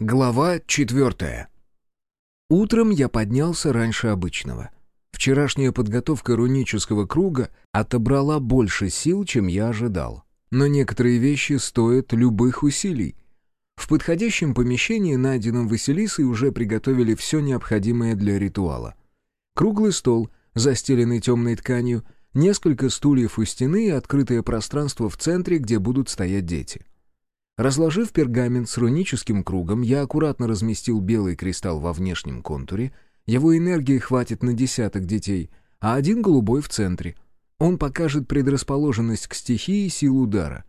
Глава четвертая. Утром я поднялся раньше обычного. Вчерашняя подготовка рунического круга отобрала больше сил, чем я ожидал. Но некоторые вещи стоят любых усилий. В подходящем помещении, найденном Василисой, уже приготовили все необходимое для ритуала. Круглый стол, застеленный темной тканью, несколько стульев у стены и открытое пространство в центре, где будут стоять дети — Разложив пергамент с руническим кругом, я аккуратно разместил белый кристалл во внешнем контуре. Его энергии хватит на десяток детей, а один голубой в центре. Он покажет предрасположенность к стихии и силу удара.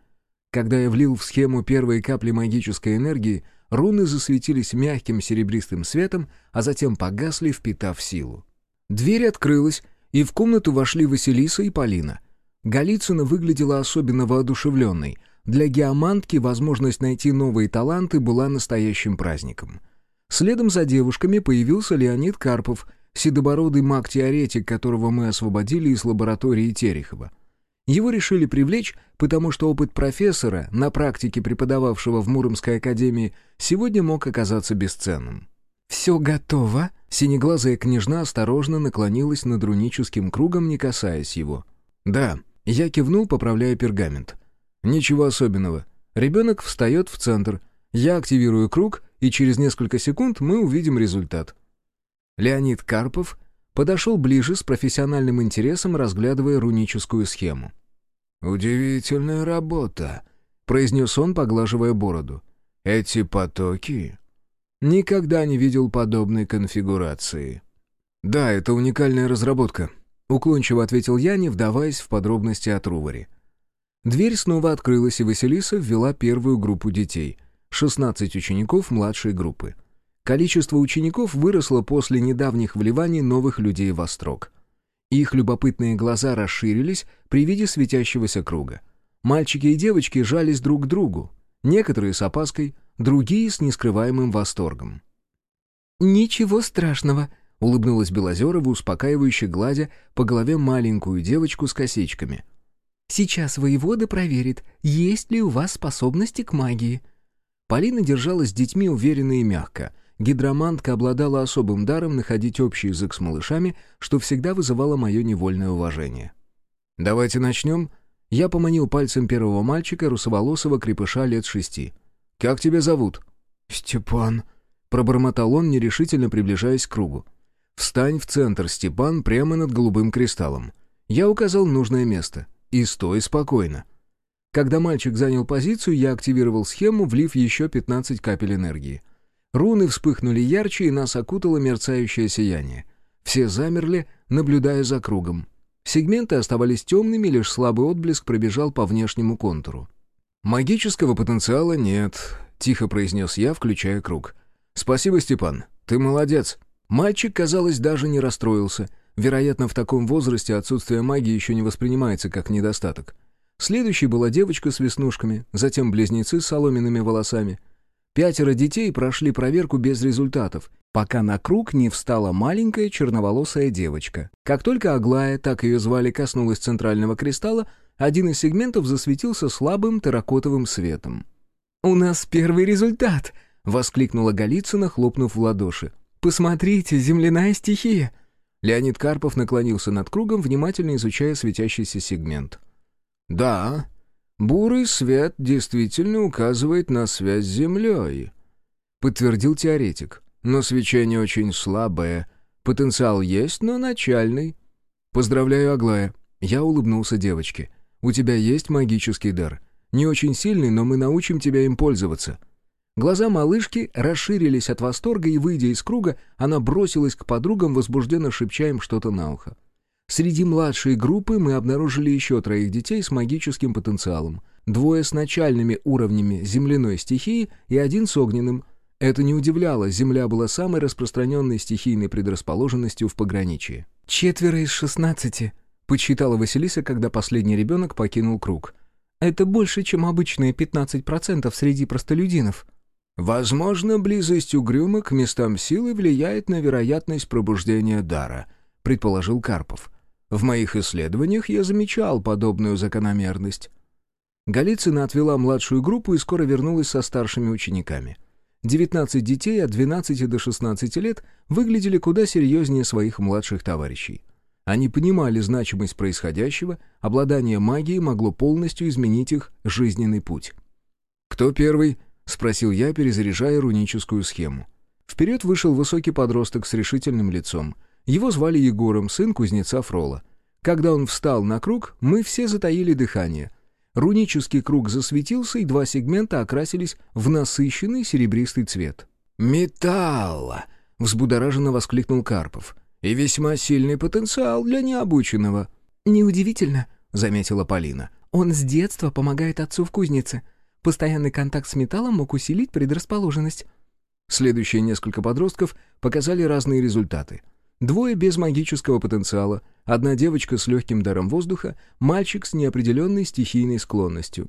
Когда я влил в схему первые капли магической энергии, руны засветились мягким серебристым светом, а затем погасли, впитав силу. Дверь открылась, и в комнату вошли Василиса и Полина. Голицына выглядела особенно воодушевленной — для геомантки возможность найти новые таланты была настоящим праздником. Следом за девушками появился Леонид Карпов, седобородый маг-теоретик, которого мы освободили из лаборатории Терехова. Его решили привлечь, потому что опыт профессора, на практике преподававшего в Муромской академии, сегодня мог оказаться бесценным. «Все готово?» Синеглазая княжна осторожно наклонилась над руническим кругом, не касаясь его. «Да». Я кивнул, поправляя пергамент. Ничего особенного. Ребенок встает в центр. Я активирую круг, и через несколько секунд мы увидим результат. Леонид Карпов подошел ближе с профессиональным интересом, разглядывая руническую схему. «Удивительная работа», — произнес он, поглаживая бороду. «Эти потоки...» «Никогда не видел подобной конфигурации». «Да, это уникальная разработка», — уклончиво ответил я, не вдаваясь в подробности о Труваре. Дверь снова открылась, и Василиса ввела первую группу детей. 16 учеников младшей группы. Количество учеников выросло после недавних вливаний новых людей в острог. Их любопытные глаза расширились при виде светящегося круга. Мальчики и девочки жались друг к другу. Некоторые с опаской, другие с нескрываемым восторгом. «Ничего страшного», — улыбнулась Белозерова, успокаивающе гладя по голове маленькую девочку с косичками — Сейчас воевода проверит, есть ли у вас способности к магии». Полина держалась с детьми уверенно и мягко. Гидромантка обладала особым даром находить общий язык с малышами, что всегда вызывало мое невольное уважение. «Давайте начнем». Я поманил пальцем первого мальчика, русоволосого крепыша лет шести. «Как тебя зовут?» «Степан», — пробормотал он, нерешительно приближаясь к кругу. «Встань в центр, Степан, прямо над голубым кристаллом». Я указал нужное место и стой спокойно. Когда мальчик занял позицию, я активировал схему, влив еще 15 капель энергии. Руны вспыхнули ярче, и нас окутало мерцающее сияние. Все замерли, наблюдая за кругом. Сегменты оставались темными, лишь слабый отблеск пробежал по внешнему контуру. «Магического потенциала нет», — тихо произнес я, включая круг. «Спасибо, Степан. Ты молодец». Мальчик, казалось, даже не расстроился — Вероятно, в таком возрасте отсутствие магии еще не воспринимается как недостаток. Следующей была девочка с веснушками, затем близнецы с соломенными волосами. Пятеро детей прошли проверку без результатов, пока на круг не встала маленькая черноволосая девочка. Как только Аглая, так ее звали, коснулась центрального кристалла, один из сегментов засветился слабым терракотовым светом. «У нас первый результат!» — воскликнула Голицына, хлопнув в ладоши. «Посмотрите, земляная стихия!» Леонид Карпов наклонился над кругом, внимательно изучая светящийся сегмент. «Да, бурый свет действительно указывает на связь с Землей», — подтвердил теоретик. «Но свечение очень слабое. Потенциал есть, но начальный». «Поздравляю, Аглая». Я улыбнулся девочке. «У тебя есть магический дар. Не очень сильный, но мы научим тебя им пользоваться». Глаза малышки расширились от восторга, и, выйдя из круга, она бросилась к подругам, возбужденно шепча им что-то на ухо. Среди младшей группы мы обнаружили еще троих детей с магическим потенциалом. Двое с начальными уровнями земляной стихии и один с огненным. Это не удивляло, земля была самой распространенной стихийной предрасположенностью в пограничье. «Четверо из шестнадцати», — подсчитала Василиса, когда последний ребенок покинул круг. «Это больше, чем обычные пятнадцать процентов среди простолюдинов». «Возможно, близость угрюма к местам силы влияет на вероятность пробуждения дара», — предположил Карпов. «В моих исследованиях я замечал подобную закономерность». Голицына отвела младшую группу и скоро вернулась со старшими учениками. 19 детей от 12 до 16 лет выглядели куда серьезнее своих младших товарищей. Они понимали значимость происходящего, обладание магией могло полностью изменить их жизненный путь. «Кто первый?» — спросил я, перезаряжая руническую схему. Вперед вышел высокий подросток с решительным лицом. Его звали Егором, сын кузнеца Фрола. Когда он встал на круг, мы все затаили дыхание. Рунический круг засветился, и два сегмента окрасились в насыщенный серебристый цвет. «Металл!» — взбудораженно воскликнул Карпов. «И весьма сильный потенциал для необученного». «Неудивительно», — заметила Полина. «Он с детства помогает отцу в кузнице. Постоянный контакт с металлом мог усилить предрасположенность». Следующие несколько подростков показали разные результаты — Двое без магического потенциала, одна девочка с легким даром воздуха, мальчик с неопределенной стихийной склонностью.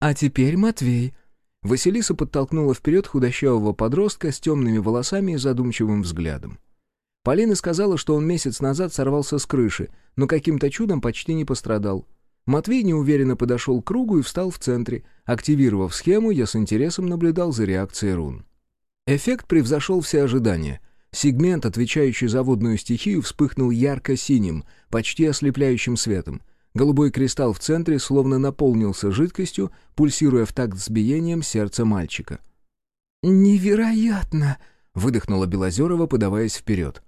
«А теперь Матвей». Василиса подтолкнула вперед худощавого подростка с темными волосами и задумчивым взглядом. Полина сказала, что он месяц назад сорвался с крыши, но каким-то чудом почти не пострадал. Матвей неуверенно подошел к кругу и встал в центре. Активировав схему, я с интересом наблюдал за реакцией рун. Эффект превзошел все ожидания — Сегмент, отвечающий за водную стихию, вспыхнул ярко-синим, почти ослепляющим светом. Голубой кристалл в центре словно наполнился жидкостью, пульсируя в такт с биением сердца мальчика. «Невероятно!» — выдохнула Белозерова, подаваясь вперед.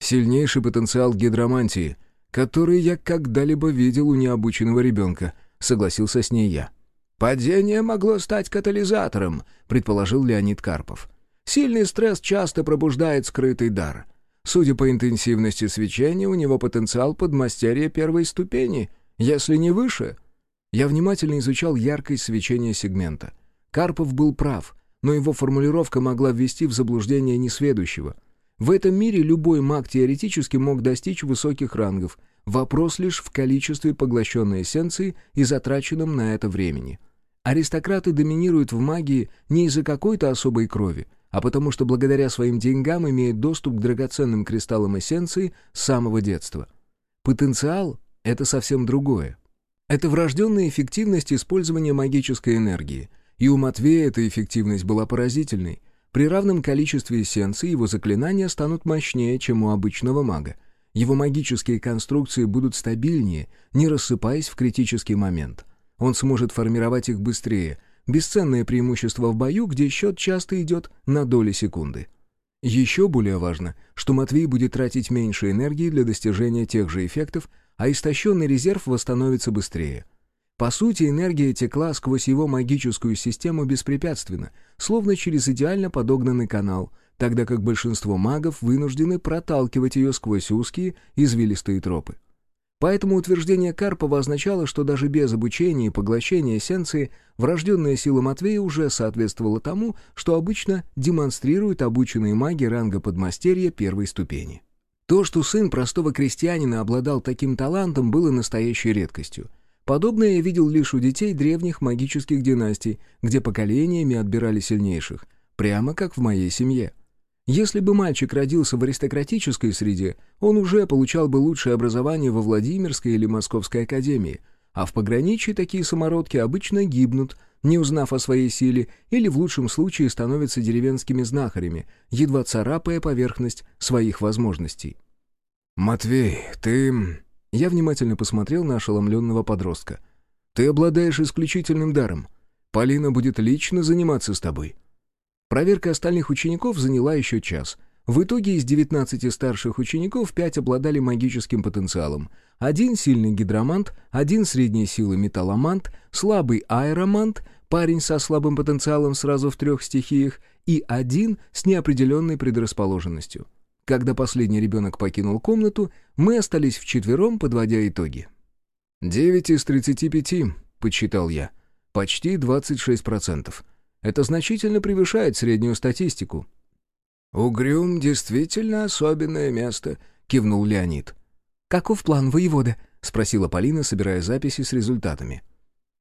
«Сильнейший потенциал гидромантии, который я когда-либо видел у необученного ребенка», — согласился с ней я. «Падение могло стать катализатором», — предположил Леонид Карпов. Сильный стресс часто пробуждает скрытый дар. Судя по интенсивности свечения, у него потенциал подмастерья первой ступени, если не выше. Я внимательно изучал яркость свечения сегмента. Карпов был прав, но его формулировка могла ввести в заблуждение несведущего. В этом мире любой маг теоретически мог достичь высоких рангов. Вопрос лишь в количестве поглощенной эссенции и затраченном на это времени. Аристократы доминируют в магии не из-за какой-то особой крови, а потому что благодаря своим деньгам имеет доступ к драгоценным кристаллам эссенции с самого детства. Потенциал — это совсем другое. Это врожденная эффективность использования магической энергии, и у Матвея эта эффективность была поразительной. При равном количестве эссенции его заклинания станут мощнее, чем у обычного мага. Его магические конструкции будут стабильнее, не рассыпаясь в критический момент. Он сможет формировать их быстрее, Бесценное преимущество в бою, где счет часто идет на доли секунды. Еще более важно, что Матвей будет тратить меньше энергии для достижения тех же эффектов, а истощенный резерв восстановится быстрее. По сути, энергия текла сквозь его магическую систему беспрепятственно, словно через идеально подогнанный канал, тогда как большинство магов вынуждены проталкивать ее сквозь узкие, извилистые тропы. Поэтому утверждение Карпова означало, что даже без обучения и поглощения эссенции врожденная сила Матвея уже соответствовала тому, что обычно демонстрируют обученные маги ранга подмастерья первой ступени. То, что сын простого крестьянина обладал таким талантом, было настоящей редкостью. Подобное я видел лишь у детей древних магических династий, где поколениями отбирали сильнейших, прямо как в моей семье. Если бы мальчик родился в аристократической среде, он уже получал бы лучшее образование во Владимирской или Московской академии, а в пограничье такие самородки обычно гибнут, не узнав о своей силе, или в лучшем случае становятся деревенскими знахарями, едва царапая поверхность своих возможностей. «Матвей, ты...» Я внимательно посмотрел на ошеломленного подростка. «Ты обладаешь исключительным даром. Полина будет лично заниматься с тобой». Проверка остальных учеников заняла еще час. В итоге из 19 старших учеников 5 обладали магическим потенциалом. Один сильный гидромант, один средней силы металломант, слабый аэромант, парень со слабым потенциалом сразу в трех стихиях и один с неопределенной предрасположенностью. Когда последний ребенок покинул комнату, мы остались вчетвером, подводя итоги. «Девять из тридцати пяти», — подсчитал я. «Почти двадцать шесть процентов». Это значительно превышает среднюю статистику». «Угрюм действительно особенное место», — кивнул Леонид. «Каков план воевода?» — спросила Полина, собирая записи с результатами.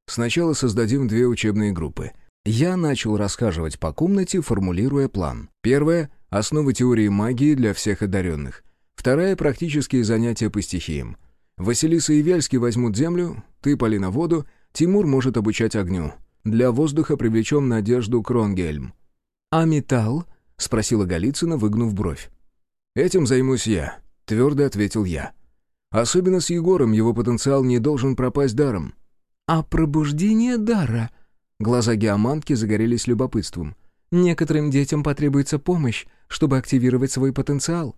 «Сначала создадим две учебные группы. Я начал расхаживать по комнате, формулируя план. Первая — основы теории магии для всех одаренных. Вторая — практические занятия по стихиям. Василиса и Вельский возьмут землю, ты, Полина, воду, Тимур может обучать огню. Для воздуха привлечем Надежду Кронгельм. «А металл?» — спросила Голицына, выгнув бровь. «Этим займусь я», — твердо ответил я. «Особенно с Егором его потенциал не должен пропасть даром». «А пробуждение дара?» Глаза геомантки загорелись любопытством. «Некоторым детям потребуется помощь, чтобы активировать свой потенциал».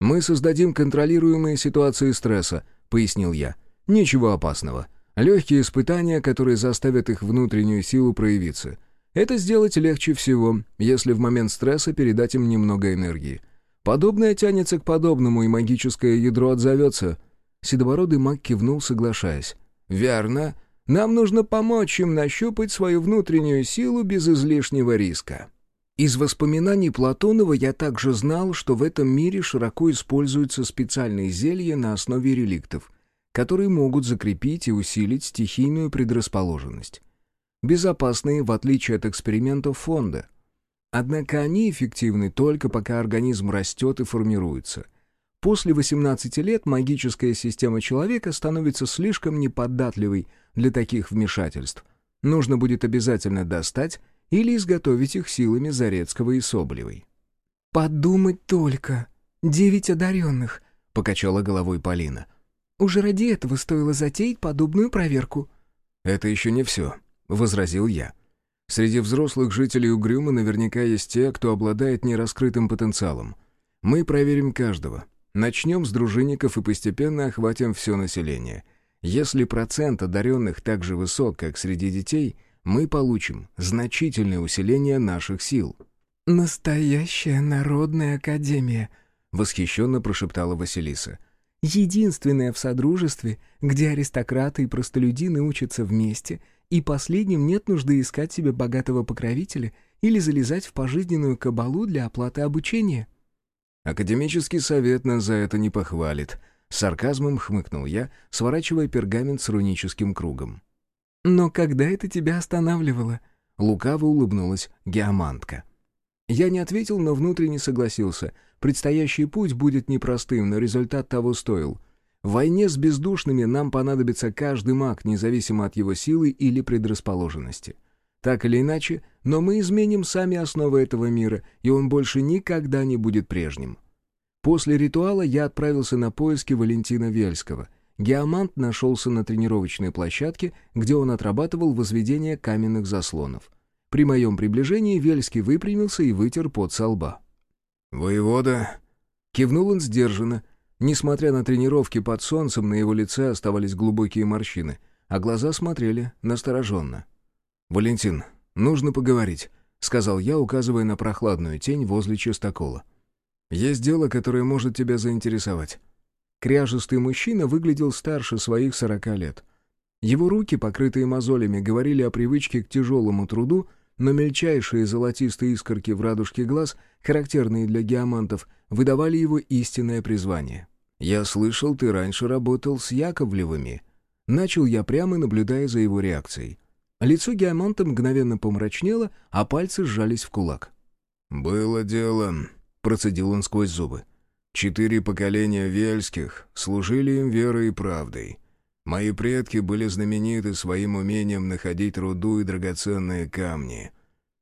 «Мы создадим контролируемые ситуации стресса», — пояснил я. «Ничего опасного. Легкие испытания, которые заставят их внутреннюю силу проявиться. Это сделать легче всего, если в момент стресса передать им немного энергии. Подобное тянется к подобному, и магическое ядро отзовется». Седобородый маг кивнул, соглашаясь. «Верно. Нам нужно помочь им нащупать свою внутреннюю силу без излишнего риска». Из воспоминаний Платонова я также знал, что в этом мире широко используются специальные зелья на основе реликтов, которые могут закрепить и усилить стихийную предрасположенность. Безопасные, в отличие от экспериментов фонда. Однако они эффективны только пока организм растет и формируется. После 18 лет магическая система человека становится слишком неподатливой для таких вмешательств. Нужно будет обязательно достать или изготовить их силами Зарецкого и Соболевой. «Подумать только! Девять одаренных!» — покачала головой Полина. «Уже ради этого стоило затеять подобную проверку». «Это еще не все», — возразил я. «Среди взрослых жителей Угрюма наверняка есть те, кто обладает нераскрытым потенциалом. Мы проверим каждого. Начнем с дружинников и постепенно охватим все население. Если процент одаренных так же высок, как среди детей, мы получим значительное усиление наших сил». «Настоящая народная академия», — восхищенно прошептала Василиса. «Единственная в Содружестве, где аристократы и простолюдины учатся вместе, и последним нет нужды искать себе богатого покровителя или залезать в пожизненную кабалу для оплаты обучения». «Академический совет нас за это не похвалит», — сарказмом хмыкнул я, сворачивая пергамент с руническим кругом. «Но когда это тебя останавливало?» Лукаво улыбнулась геомантка. Я не ответил, но внутренне согласился. Предстоящий путь будет непростым, но результат того стоил. В войне с бездушными нам понадобится каждый маг, независимо от его силы или предрасположенности. Так или иначе, но мы изменим сами основы этого мира, и он больше никогда не будет прежним. После ритуала я отправился на поиски Валентина Вельского — Геомант нашелся на тренировочной площадке, где он отрабатывал возведение каменных заслонов. При моем приближении Вельский выпрямился и вытер пот со лба. «Воевода!» Кивнул он сдержанно. Несмотря на тренировки под солнцем, на его лице оставались глубокие морщины, а глаза смотрели настороженно. «Валентин, нужно поговорить», — сказал я, указывая на прохладную тень возле чистокола. «Есть дело, которое может тебя заинтересовать». Кряжестый мужчина выглядел старше своих сорока лет. Его руки, покрытые мозолями, говорили о привычке к тяжелому труду, но мельчайшие золотистые искорки в радужке глаз, характерные для геомантов, выдавали его истинное призвание. «Я слышал, ты раньше работал с Яковлевыми». Начал я прямо, наблюдая за его реакцией. Лицо геоманта мгновенно помрачнело, а пальцы сжались в кулак. «Было дело», — процедил он сквозь зубы. Четыре поколения вельских служили им верой и правдой. Мои предки были знамениты своим умением находить руду и драгоценные камни.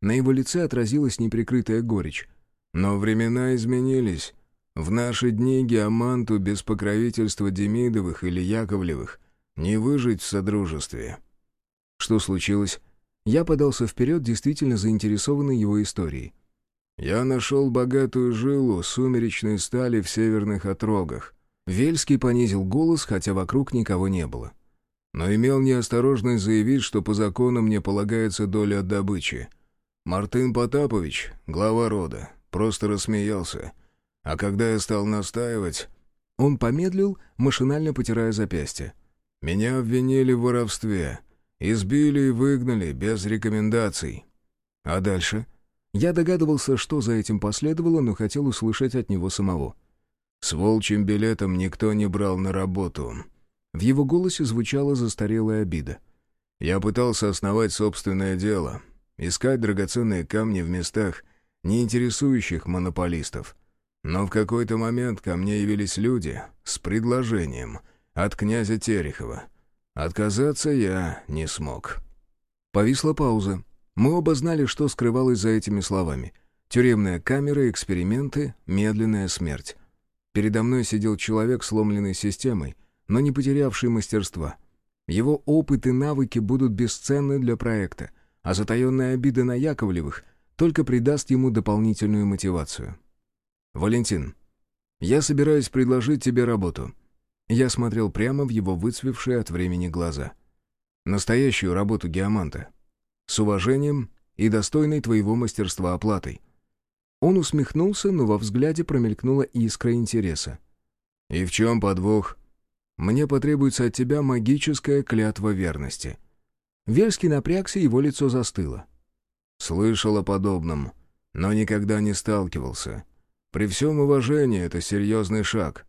На его лице отразилась неприкрытая горечь. Но времена изменились. В наши дни Геоманту без покровительства Демидовых или Яковлевых не выжить в содружестве. Что случилось? Я подался вперед, действительно заинтересованный его историей. Я нашел богатую жилу сумеречной стали в северных отрогах. Вельский понизил голос, хотя вокруг никого не было. Но имел неосторожность заявить, что по закону мне полагается доля от добычи. Мартын Потапович, глава рода, просто рассмеялся. А когда я стал настаивать... Он помедлил, машинально потирая запястье. Меня обвинили в воровстве. Избили и выгнали без рекомендаций. А дальше? Я догадывался, что за этим последовало, но хотел услышать от него самого. «С волчьим билетом никто не брал на работу». В его голосе звучала застарелая обида. «Я пытался основать собственное дело, искать драгоценные камни в местах, не интересующих монополистов. Но в какой-то момент ко мне явились люди с предложением от князя Терехова. Отказаться я не смог». Повисла пауза. Мы оба знали, что скрывалось за этими словами. Тюремная камера, эксперименты, медленная смерть. Передо мной сидел человек, сломленный системой, но не потерявший мастерства. Его опыт и навыки будут бесценны для проекта, а затаенная обида на Яковлевых только придаст ему дополнительную мотивацию. «Валентин, я собираюсь предложить тебе работу». Я смотрел прямо в его выцвевшие от времени глаза. «Настоящую работу геоманта. С уважением и достойной твоего мастерства оплатой». Он усмехнулся, но во взгляде промелькнула искра интереса. «И в чем подвох?» «Мне потребуется от тебя магическая клятва верности». Вельский напрягся, его лицо застыло. «Слышал о подобном, но никогда не сталкивался. При всем уважении это серьезный шаг».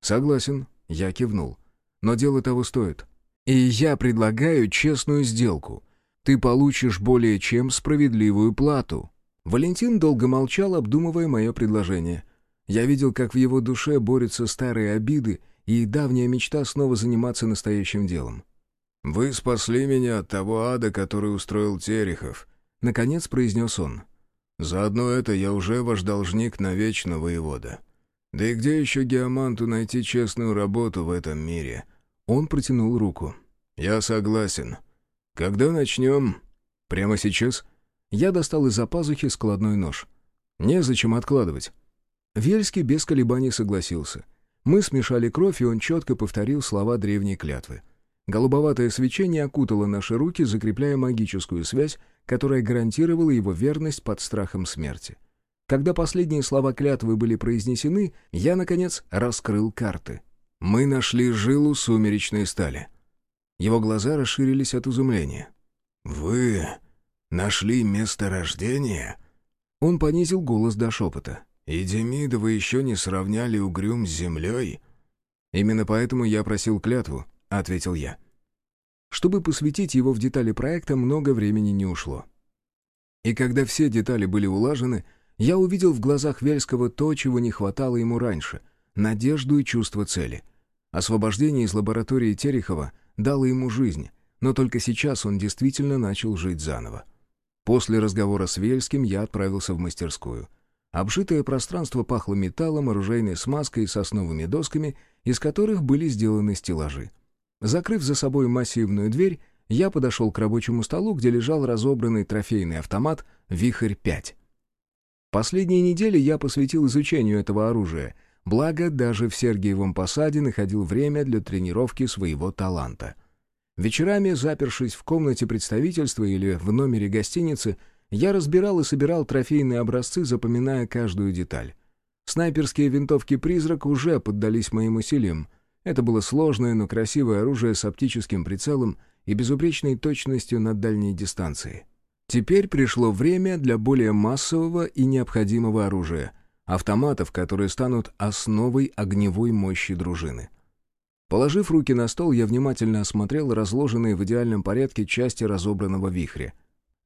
«Согласен», — я кивнул. «Но дело того стоит. И я предлагаю честную сделку. Ты получишь более чем справедливую плату». Валентин долго молчал, обдумывая мое предложение. Я видел, как в его душе борются старые обиды и давняя мечта снова заниматься настоящим делом. «Вы спасли меня от того ада, который устроил Терехов», — наконец произнес он. «Заодно это я уже ваш должник навечно, воевода. Да и где еще геоманту найти честную работу в этом мире?» Он протянул руку. «Я согласен. Когда начнем?» «Прямо сейчас?» Я достал из-за пазухи складной нож. Незачем откладывать. Вельский без колебаний согласился. Мы смешали кровь, и он четко повторил слова древней клятвы. Голубоватое свечение окутало наши руки, закрепляя магическую связь, которая гарантировала его верность под страхом смерти. Когда последние слова клятвы были произнесены, я, наконец, раскрыл карты. Мы нашли жилу сумеречной стали. Его глаза расширились от изумления. «Вы Нашли место рождения?» Он понизил голос до шепота. «И вы еще не сравняли угрюм с землей?» «Именно поэтому я просил клятву», — ответил я. Чтобы посвятить его в детали проекта, много времени не ушло. И когда все детали были улажены, я увидел в глазах Вельского то, чего не хватало ему раньше — надежду и чувство цели. Освобождение из лаборатории Терехова дало ему жизнь, но только сейчас он действительно начал жить заново. После разговора с Вельским я отправился в мастерскую. Обжитое пространство пахло металлом, оружейной смазкой и сосновыми досками, из которых были сделаны стеллажи. Закрыв за собой массивную дверь, я подошел к рабочему столу, где лежал разобранный трофейный автомат «Вихрь-5». Последние недели я посвятил изучению этого оружия, благо даже в Сергиевом посаде находил время для тренировки своего таланта — Вечерами, запершись в комнате представительства или в номере гостиницы, я разбирал и собирал трофейные образцы, запоминая каждую деталь. Снайперские винтовки «Призрак» уже поддались моим усилиям. Это было сложное, но красивое оружие с оптическим прицелом и безупречной точностью на дальней дистанции. Теперь пришло время для более массового и необходимого оружия — автоматов, которые станут основой огневой мощи дружины. Положив руки на стол, я внимательно осмотрел разложенные в идеальном порядке части разобранного вихря.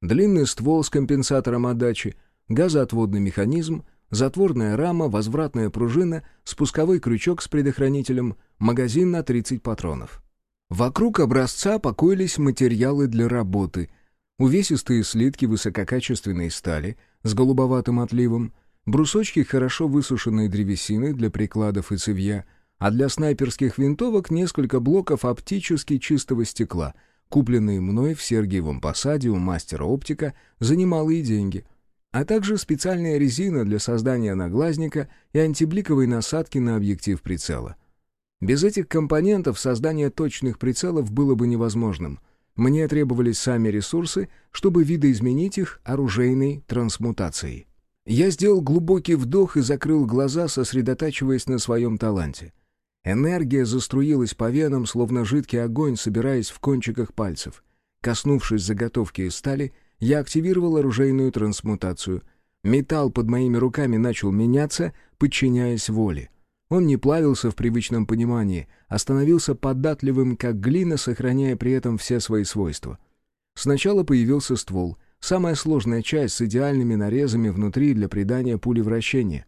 Длинный ствол с компенсатором отдачи, газоотводный механизм, затворная рама, возвратная пружина, спусковой крючок с предохранителем, магазин на 30 патронов. Вокруг образца покоились материалы для работы, увесистые слитки высококачественной стали с голубоватым отливом, брусочки хорошо высушенной древесины для прикладов и цевья — а для снайперских винтовок несколько блоков оптически чистого стекла, купленные мной в Сергиевом посаде у мастера оптика за немалые деньги, а также специальная резина для создания наглазника и антибликовой насадки на объектив прицела. Без этих компонентов создание точных прицелов было бы невозможным. Мне требовались сами ресурсы, чтобы видоизменить их оружейной трансмутацией. Я сделал глубокий вдох и закрыл глаза, сосредотачиваясь на своем таланте. Энергия заструилась по венам, словно жидкий огонь, собираясь в кончиках пальцев. Коснувшись заготовки из стали, я активировал оружейную трансмутацию. Металл под моими руками начал меняться, подчиняясь воле. Он не плавился в привычном понимании, а становился податливым, как глина, сохраняя при этом все свои свойства. Сначала появился ствол, самая сложная часть с идеальными нарезами внутри для придания пули вращения.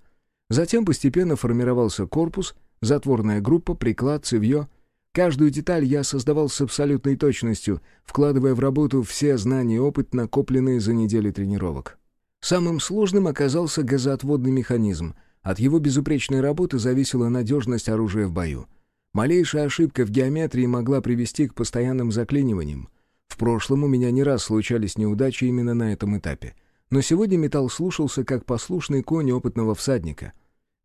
Затем постепенно формировался корпус — затворная группа, приклад, цевье. Каждую деталь я создавал с абсолютной точностью, вкладывая в работу все знания и опыт, накопленные за недели тренировок. Самым сложным оказался газоотводный механизм. От его безупречной работы зависела надежность оружия в бою. Малейшая ошибка в геометрии могла привести к постоянным заклиниваниям. В прошлом у меня не раз случались неудачи именно на этом этапе. Но сегодня металл слушался как послушный конь опытного всадника.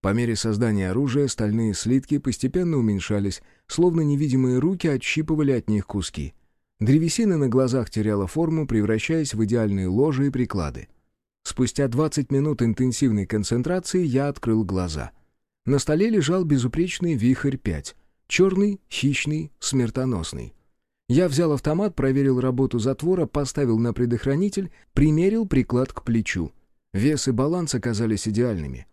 По мере создания оружия стальные слитки постепенно уменьшались, словно невидимые руки отщипывали от них куски. Древесина на глазах теряла форму, превращаясь в идеальные ложи и приклады. Спустя 20 минут интенсивной концентрации я открыл глаза. На столе лежал безупречный «Вихрь-5», черный, хищный, смертоносный. Я взял автомат, проверил работу затвора, поставил на предохранитель, примерил приклад к плечу. Вес и баланс оказались идеальными.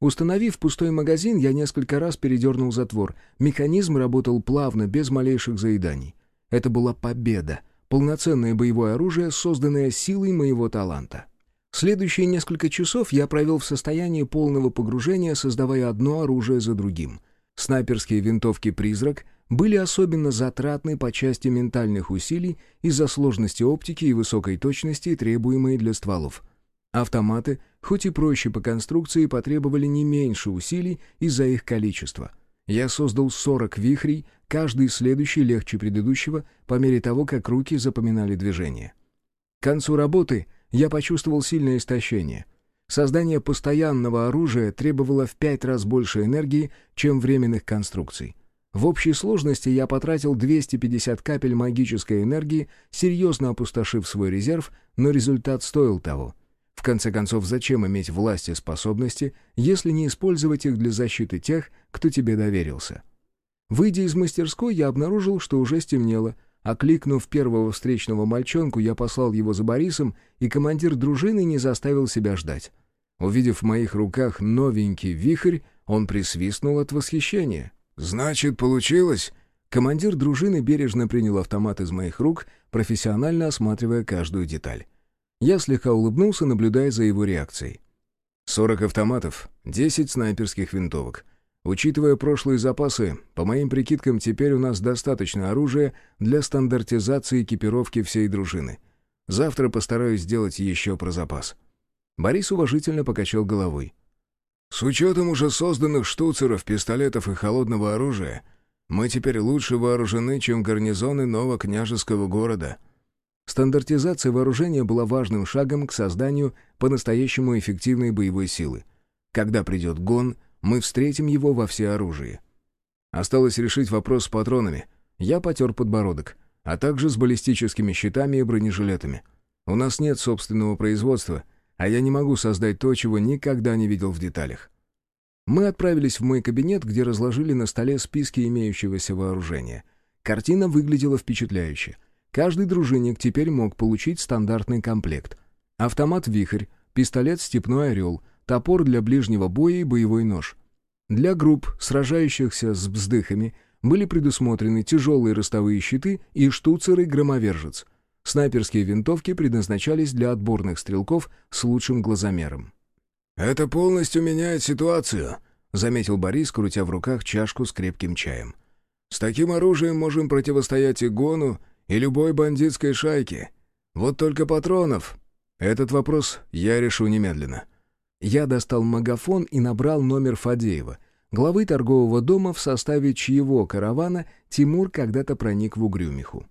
Установив пустой магазин, я несколько раз передернул затвор. Механизм работал плавно, без малейших заеданий. Это была победа. Полноценное боевое оружие, созданное силой моего таланта. Следующие несколько часов я провел в состоянии полного погружения, создавая одно оружие за другим. Снайперские винтовки «Призрак» были особенно затратны по части ментальных усилий из-за сложности оптики и высокой точности, требуемой для стволов. Автоматы, хоть и проще по конструкции, потребовали не меньше усилий из-за их количества. Я создал 40 вихрей, каждый следующий легче предыдущего, по мере того, как руки запоминали движение. К концу работы я почувствовал сильное истощение. Создание постоянного оружия требовало в пять раз больше энергии, чем временных конструкций. В общей сложности я потратил 250 капель магической энергии, серьезно опустошив свой резерв, но результат стоил того. В конце концов, зачем иметь власть и способности, если не использовать их для защиты тех, кто тебе доверился? Выйдя из мастерской, я обнаружил, что уже стемнело. Окликнув первого встречного мальчонку, я послал его за Борисом, и командир дружины не заставил себя ждать. Увидев в моих руках новенький вихрь, он присвистнул от восхищения. «Значит, получилось?» Командир дружины бережно принял автомат из моих рук, профессионально осматривая каждую деталь. Я слегка улыбнулся, наблюдая за его реакцией. «Сорок автоматов, десять снайперских винтовок. Учитывая прошлые запасы, по моим прикидкам, теперь у нас достаточно оружия для стандартизации экипировки всей дружины. Завтра постараюсь сделать еще про запас». Борис уважительно покачал головой. С учетом уже созданных штуцеров, пистолетов и холодного оружия, мы теперь лучше вооружены, чем гарнизоны новокняжеского города. Стандартизация вооружения была важным шагом к созданию по-настоящему эффективной боевой силы. Когда придет гон, мы встретим его во всеоружии. Осталось решить вопрос с патронами. Я потер подбородок, а также с баллистическими щитами и бронежилетами. У нас нет собственного производства — а я не могу создать то, чего никогда не видел в деталях. Мы отправились в мой кабинет, где разложили на столе списки имеющегося вооружения. Картина выглядела впечатляюще. Каждый дружинник теперь мог получить стандартный комплект. Автомат «Вихрь», пистолет «Степной орел», топор для ближнего боя и боевой нож. Для групп, сражающихся с бздыхами, были предусмотрены тяжелые ростовые щиты и штуцеры-громовержец — Снайперские винтовки предназначались для отборных стрелков с лучшим глазомером. «Это полностью меняет ситуацию», — заметил Борис, крутя в руках чашку с крепким чаем. «С таким оружием можем противостоять и гону, и любой бандитской шайке. Вот только патронов. Этот вопрос я решу немедленно». Я достал магафон и набрал номер Фадеева, главы торгового дома, в составе чьего каравана Тимур когда-то проник в Угрюмиху.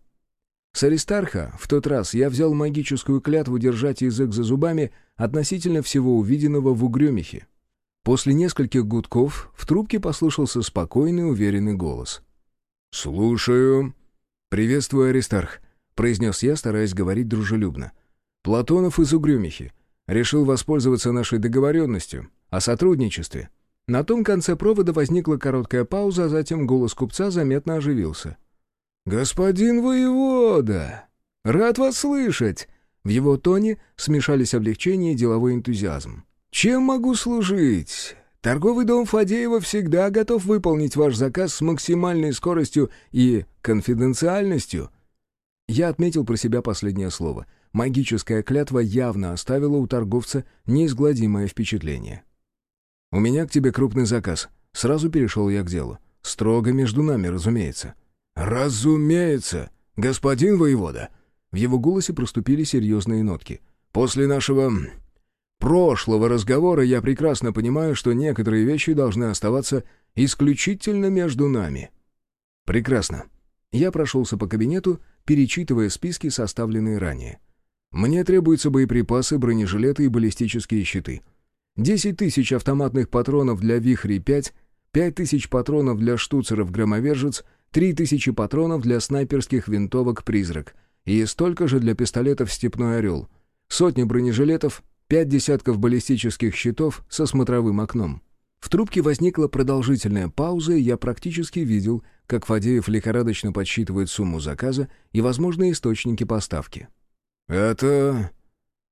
С Аристарха в тот раз я взял магическую клятву держать язык за зубами относительно всего увиденного в Угрюмихе. После нескольких гудков в трубке послышался спокойный, уверенный голос. «Слушаю». «Приветствую, Аристарх», — произнес я, стараясь говорить дружелюбно. «Платонов из Угрюмихи. Решил воспользоваться нашей договоренностью о сотрудничестве». На том конце провода возникла короткая пауза, а затем голос купца заметно оживился. «Господин воевода! Рад вас слышать!» В его тоне смешались облегчение и деловой энтузиазм. «Чем могу служить? Торговый дом Фадеева всегда готов выполнить ваш заказ с максимальной скоростью и конфиденциальностью». Я отметил про себя последнее слово. Магическая клятва явно оставила у торговца неизгладимое впечатление. «У меня к тебе крупный заказ». Сразу перешел я к делу. «Строго между нами, разумеется». «Разумеется, господин воевода!» В его голосе проступили серьезные нотки. «После нашего прошлого разговора я прекрасно понимаю, что некоторые вещи должны оставаться исключительно между нами». «Прекрасно». Я прошелся по кабинету, перечитывая списки, составленные ранее. «Мне требуются боеприпасы, бронежилеты и баллистические щиты. 10 тысяч автоматных патронов для «Вихри-5», 5 тысяч патронов для штуцеров «Громовержец», 3000 патронов для снайперских винтовок «Призрак» и столько же для пистолетов «Степной орел», сотни бронежилетов, пять десятков баллистических щитов со смотровым окном. В трубке возникла продолжительная пауза, и я практически видел, как Фадеев лихорадочно подсчитывает сумму заказа и возможные источники поставки. «Это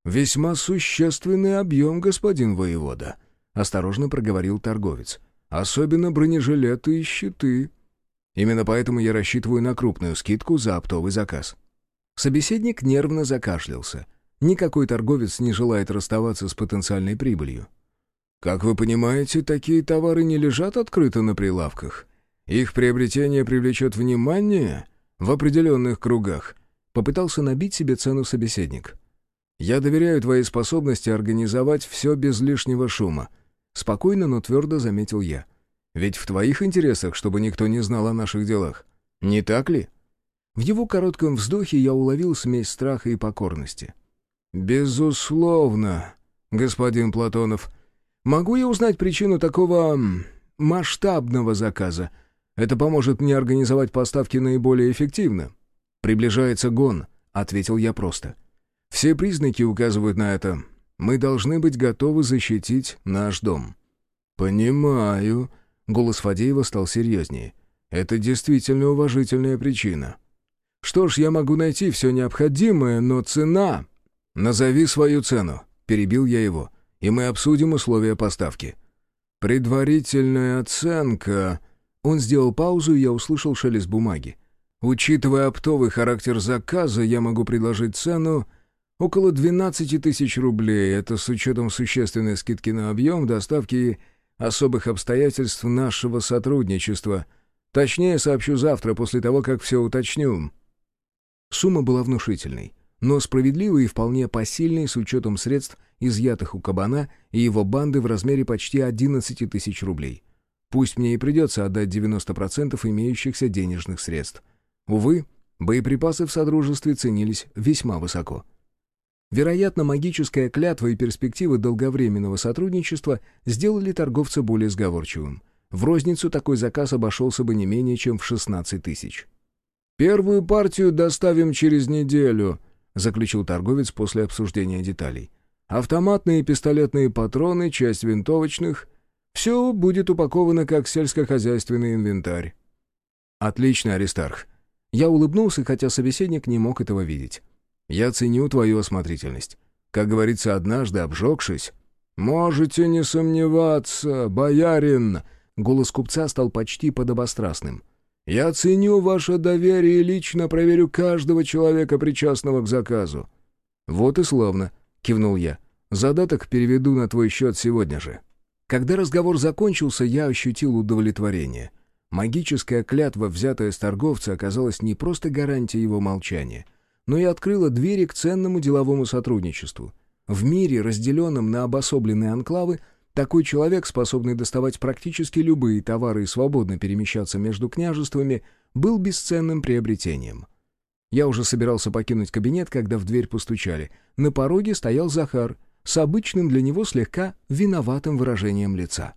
весьма существенный объем, господин воевода», — осторожно проговорил торговец. «Особенно бронежилеты и щиты». Именно поэтому я рассчитываю на крупную скидку за оптовый заказ». Собеседник нервно закашлялся. Никакой торговец не желает расставаться с потенциальной прибылью. Как вы понимаете, такие товары не лежат открыто на прилавках. Их приобретение привлечет внимание в определенных кругах. Попытался набить себе цену собеседник. Я доверяю твоей способности организовать все без лишнего шума. Спокойно, но твердо заметил я. Ведь в твоих интересах, чтобы никто не знал о наших делах. Не так ли? В его коротком вздохе я уловил смесь страха и покорности. «Безусловно, господин Платонов», Могу я узнать причину такого масштабного заказа? Это поможет мне организовать поставки наиболее эффективно. Приближается гон, ответил я просто. Все признаки указывают на это. Мы должны быть готовы защитить наш дом. Понимаю. Голос Фадеева стал серьезнее. Это действительно уважительная причина. Что ж, я могу найти все необходимое, но цена... Назови свою цену, перебил я его и мы обсудим условия поставки». «Предварительная оценка...» Он сделал паузу, и я услышал шелест бумаги. «Учитывая оптовый характер заказа, я могу предложить цену около 12 тысяч рублей. Это с учетом существенной скидки на объем доставки особых обстоятельств нашего сотрудничества. Точнее, сообщу завтра, после того, как все уточню». Сумма была внушительной но справедливый и вполне посильный с учетом средств, изъятых у кабана и его банды в размере почти 11 тысяч рублей. Пусть мне и придется отдать 90% имеющихся денежных средств. Увы, боеприпасы в Содружестве ценились весьма высоко. Вероятно, магическая клятва и перспективы долговременного сотрудничества сделали торговца более сговорчивым. В розницу такой заказ обошелся бы не менее чем в 16 тысяч. «Первую партию доставим через неделю», заключил торговец после обсуждения деталей. «Автоматные и пистолетные патроны, часть винтовочных. Все будет упаковано как сельскохозяйственный инвентарь». «Отлично, Аристарх». Я улыбнулся, хотя собеседник не мог этого видеть. «Я ценю твою осмотрительность. Как говорится, однажды обжегшись...» «Можете не сомневаться, боярин!» Голос купца стал почти подобострастным. Я ценю ваше доверие и лично проверю каждого человека, причастного к заказу». «Вот и славно», — кивнул я. «Задаток переведу на твой счет сегодня же». Когда разговор закончился, я ощутил удовлетворение. Магическая клятва, взятая с торговца, оказалась не просто гарантией его молчания, но и открыла двери к ценному деловому сотрудничеству. В мире, разделенном на обособленные анклавы, такой человек, способный доставать практически любые товары и свободно перемещаться между княжествами, был бесценным приобретением. Я уже собирался покинуть кабинет, когда в дверь постучали. На пороге стоял Захар с обычным для него слегка виноватым выражением лица.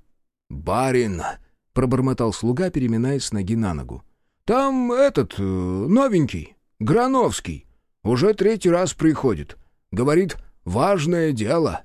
«Барин!» — пробормотал слуга, переминаясь с ноги на ногу. «Там этот, э, новенький, Грановский, уже третий раз приходит. Говорит, важное дело».